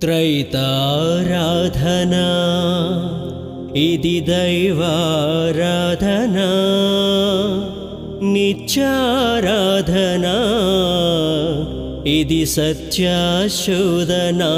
त्रैताराधना। इति दैवाराधना। नित्याराधना इति सत्याशोदना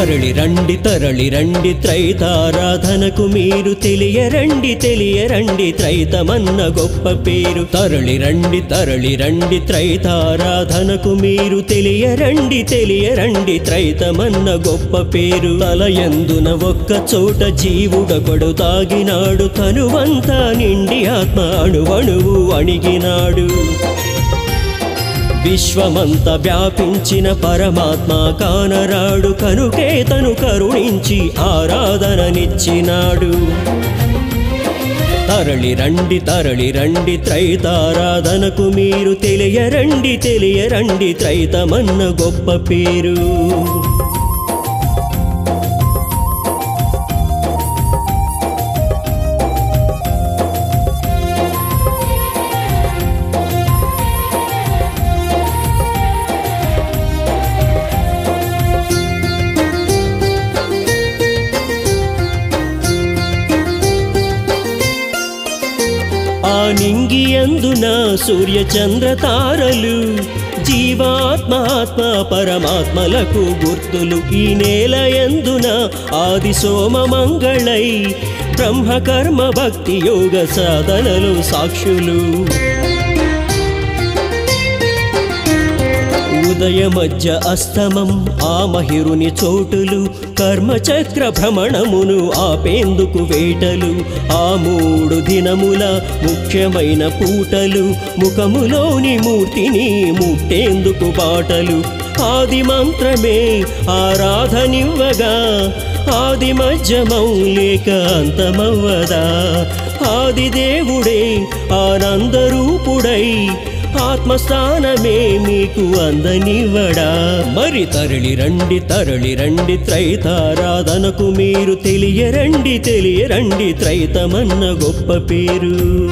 తరళి రండి తరళి రండి త్రైతారాధనకు మీరు తెలియరండి తెలియరండి త్రైతమన్న గొప్ప పేరు. తరళి రండి తరళి రండి త్రైతారాధనకు మీరు తెలియరండి తెలియరండి త్రైతమన్న గొప్ప పేరు. తలయందున ఒక్క చోట జీవుడొకడు తాగినాడు తనువంతా నిండి ఆత్మ అణువణువు అణిగినాడు. విశ్వమంత వ్యాపించిన పరమాత్మ కానరాడు కనుకే తను కరుణించి ఆరాధననిచ్చినాడు. తరళి రండి తరళి రండి త్రైతారాధనకు మీరు తెలియరండి తెలియరండి త్రైతమన్న గొప్ప పేరు. నింగియందున సూర్య చంద్ర తారలు జీవాత్మాత్మ పరమాత్మలకు గుర్తులు ఈ నేల ఎందున ఆది సోమ మంగళై బ్రహ్మకర్మ భక్తి యోగ సాధనలు సాక్షులు. ఉదయ మధ్య అస్తమం ఆ మహిరుని చోటులు కర్మచక్ర భ్రమణమును ఆపేందుకు వేటలు ఆ మూడు దినముల ముఖ్యమైన పూటలు ముఖములోని మూర్తిని ముట్టేందుకు బాటలు ఆది మంత్రమే ఆరాధనివ్వగా ఆది మధ్యమౌ లేక అంతమవ్వదా? ఆది దేవుడే ఆనందరూపుడై ఆత్మస్థానమే మీకు అందనివ్వడా? మరి తరలి రండి తరలి రండి త్రైతారాధనకు మీరు తెలియరండి తెలియరండి త్రైతమన్న గొప్ప పేరు.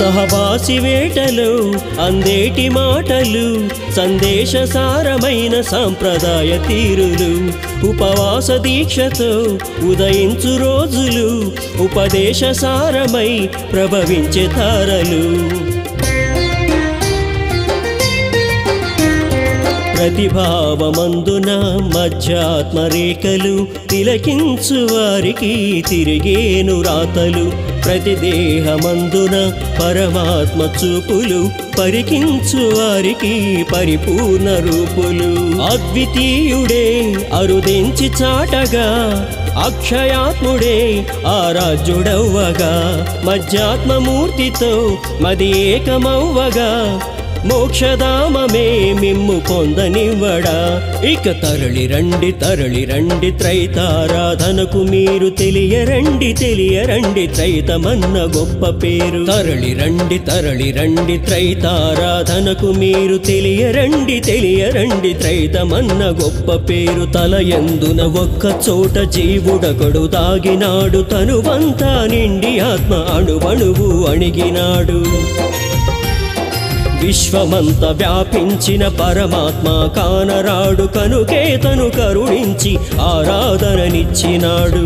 సహవాసి వేటలు అందేటి మాటలు సందేశ సారమైన సాంప్రదాయ తీరులు ఉపవాస దీక్షతో ఉదయించు రోజులు ఉపదేశ సారమై ప్రభవించే తారలు. ప్రతిభావమందున మధ్యాత్మరేఖలు తిలకించు వారికి తిరిగేను రాతలు. ప్రతి దేహమందున పరమాత్మ చూపులు పరికించు వారికి పరిపూర్ణ రూపులు. అద్వితీయుడే అరుదించి చాటగా అక్షయాత్ముడే ఆరాధ్యుడవ్వగా మధ్యాత్మమూర్తితో మది ఏకమవ్వగా మోక్షధామమే మిమ్ము పొందనివ్వడా? ఇక తరలి రండి తరలి రండి త్రైతారాధనకు మీరు తెలియరండి తెలియరండి త్రైతమన్న గొప్ప పేరు. తరలి రండి తరలి రండి త్రైతారాధనకు మీరు తెలియరండి తెలియరండి త్రైతమన్న గొప్ప పేరు. తల ఎందున ఒక్క చోట జీవుడకడు తాగినాడు తనువంతా నిండి ఆత్మ అణువణువు అణిగినాడు. విశ్వమంత వ్యాపించిన పరమాత్మ కానరాడు కనుకే తను కరుణించి ఆరాధననిచ్చినాడు.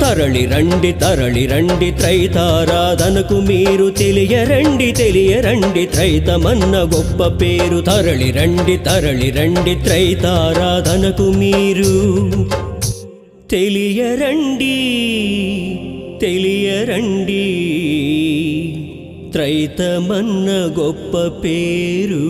తరళి రండి తరళి రండి త్రైతారాధనకు మీరు తెలియరండి తెలియరండి త్రైతమన్న గొప్ప పేరు. తరళి రండి తరళి రండి త్రైతారాధనకు మీరు తెలియరండి తెలియరండి. త్రైతమన్న గొప్ప పేరు